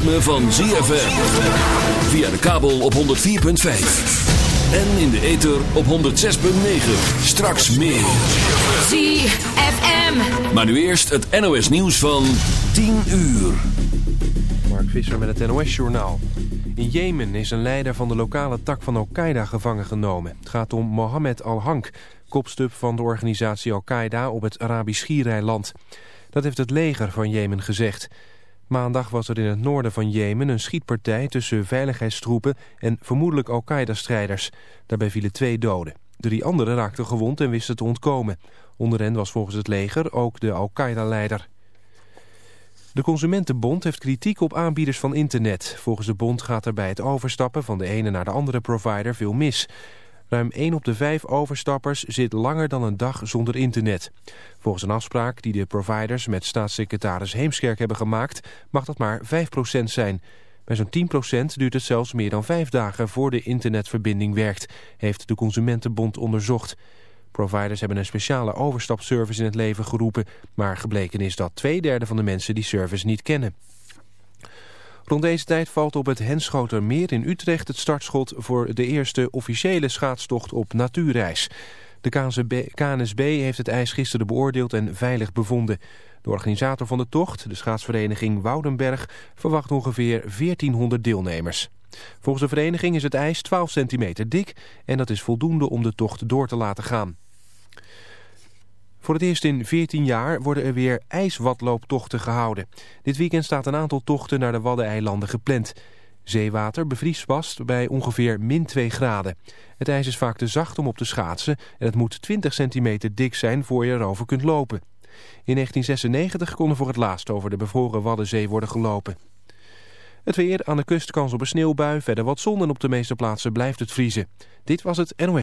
Ritme van ZFM. Via de kabel op 104.5. En in de ether op 106.9. Straks meer. ZFM. Maar nu eerst het NOS nieuws van 10 uur. Mark Visser met het NOS-journaal. In Jemen is een leider van de lokale tak van Al-Qaeda gevangen genomen. Het gaat om Mohammed al-Hank, kopstuk van de organisatie Al-Qaeda op het Arabisch Schiereiland. Dat heeft het leger van Jemen gezegd. Maandag was er in het noorden van Jemen een schietpartij tussen veiligheidstroepen en vermoedelijk Al-Qaeda-strijders. Daarbij vielen twee doden. Drie anderen raakten gewond en wisten te ontkomen. Onder hen was volgens het leger ook de Al-Qaeda-leider. De Consumentenbond heeft kritiek op aanbieders van internet. Volgens de bond gaat er bij het overstappen van de ene naar de andere provider veel mis. Ruim 1 op de 5 overstappers zit langer dan een dag zonder internet. Volgens een afspraak die de providers met staatssecretaris Heemskerk hebben gemaakt... mag dat maar 5% zijn. Bij zo'n 10% duurt het zelfs meer dan 5 dagen voor de internetverbinding werkt... heeft de Consumentenbond onderzocht. Providers hebben een speciale overstapservice in het leven geroepen... maar gebleken is dat twee derde van de mensen die service niet kennen. Rond deze tijd valt op het Henschotermeer in Utrecht het startschot... voor de eerste officiële schaatstocht op natuurreis. De KNSB, heeft het ijs gisteren beoordeeld en veilig bevonden. De organisator van de tocht, de schaatsvereniging Woudenberg... verwacht ongeveer 1400 deelnemers. Volgens de vereniging is het ijs 12 centimeter dik... en dat is voldoende om de tocht door te laten gaan. Voor het eerst in 14 jaar worden er weer ijswadlooptochten gehouden. Dit weekend staat een aantal tochten naar de Waddeneilanden gepland. Zeewater bevriest vast bij ongeveer min 2 graden. Het ijs is vaak te zacht om op te schaatsen en het moet 20 centimeter dik zijn voor je erover kunt lopen. In 1996 kon er voor het laatst over de bevroren Waddenzee worden gelopen. Het weer, aan de kust kans op een sneeuwbui, verder wat zon en op de meeste plaatsen blijft het vriezen. Dit was het NOS.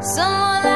Someone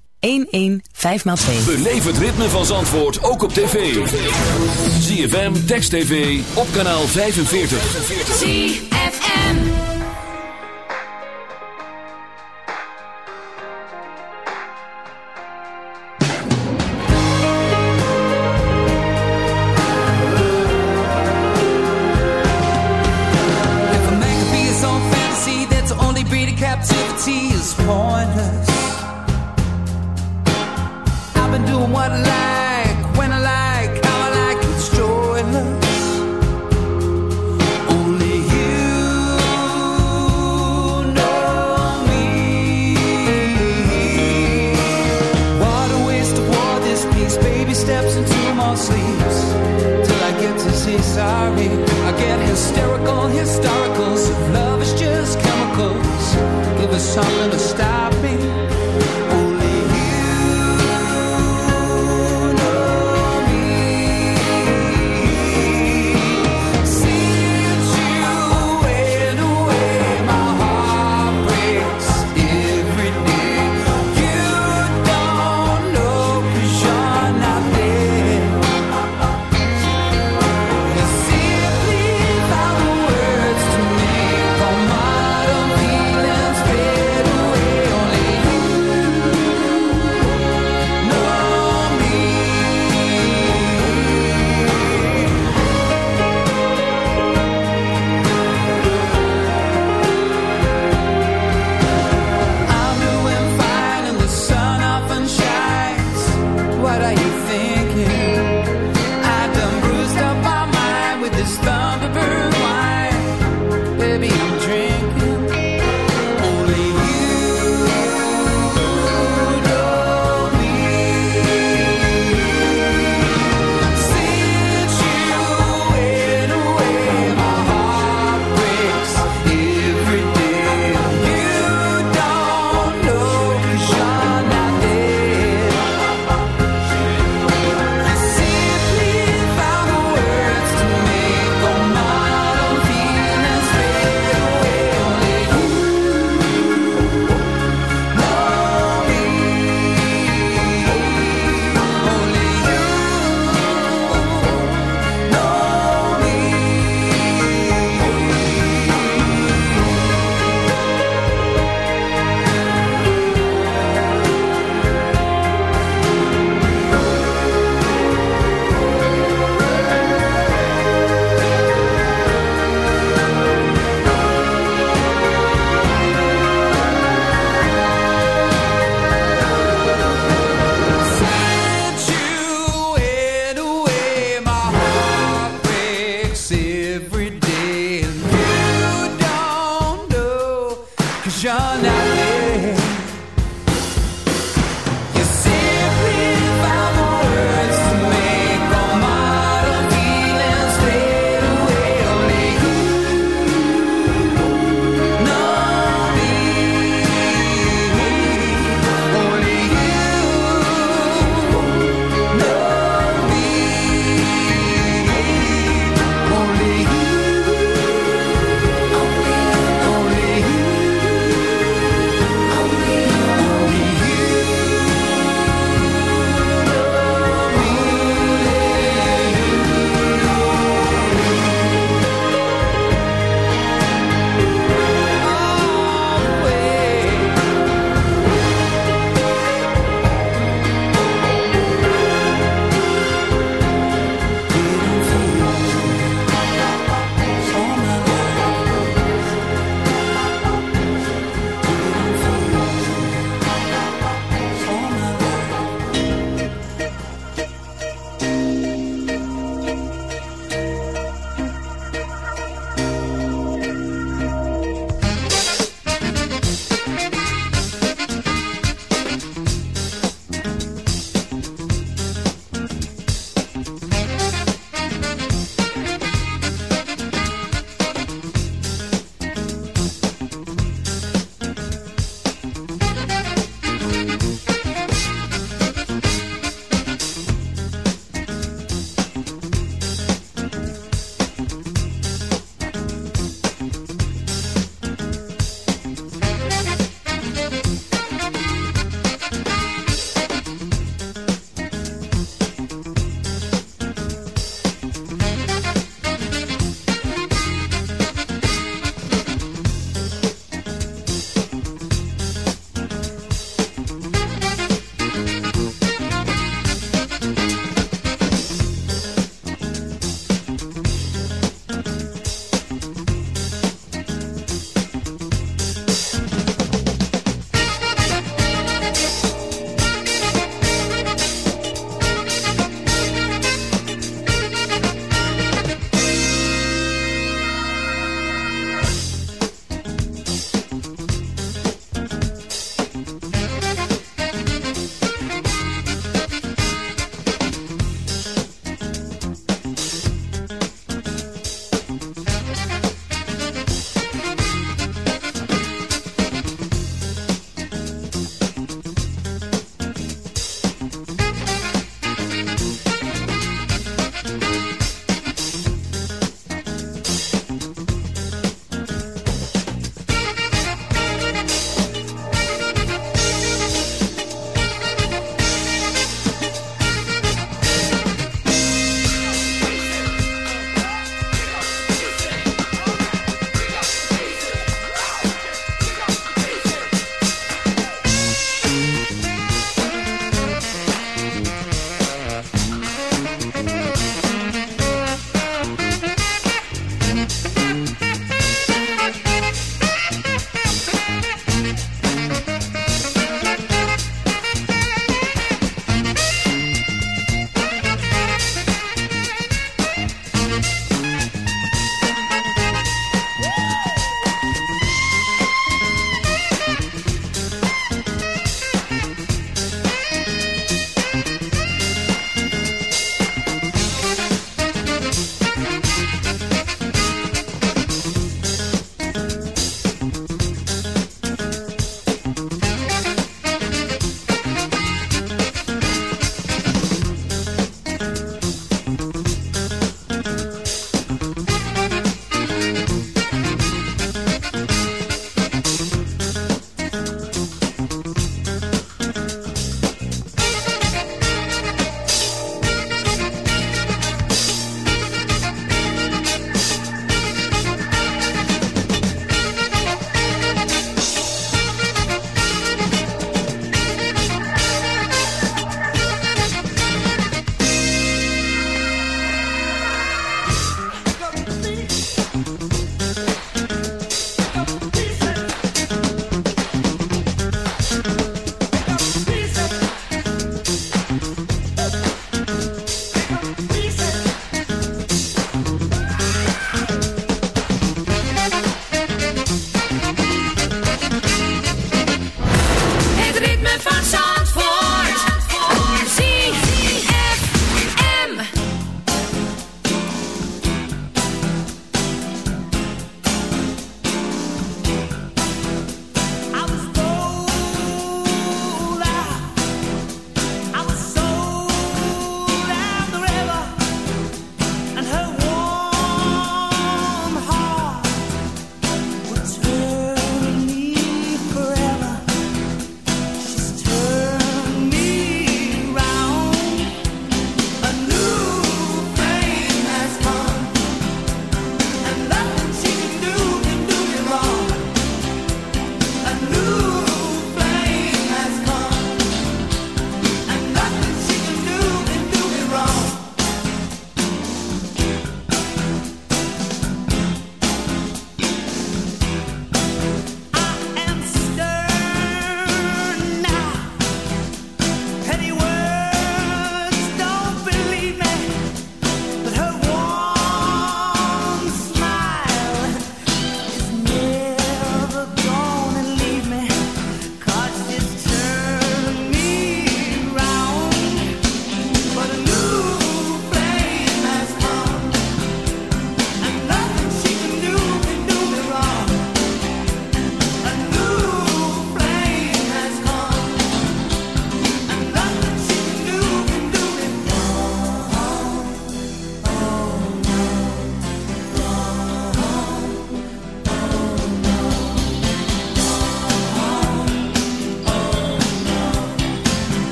115x2. Beleef het ritme van Zandvoort ook op tv. ZFM, Text TV, op kanaal 45. ZFM. If a man could be his own fantasy, then to only breed in captivity is pointless. What I like, when like, how I like, it's joyless. Only you know me. What a waste this. Baby steps into my till I get to sorry. I get hysterical, historical. So love is just chemicals, give us something to stop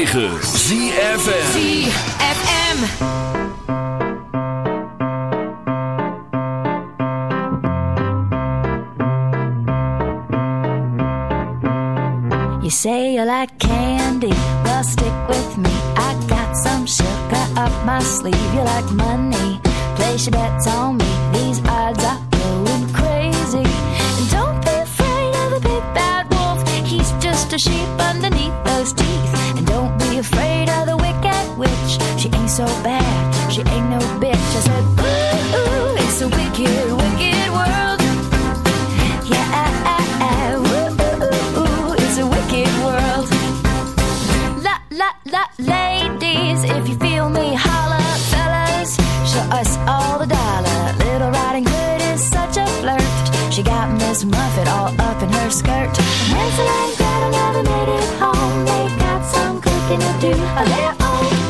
Zie je? All up in her skirt. Hansel and Gretel never made it home. They got some cooking to do oh, of their own.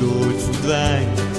Maar als je ooit verdwijnt,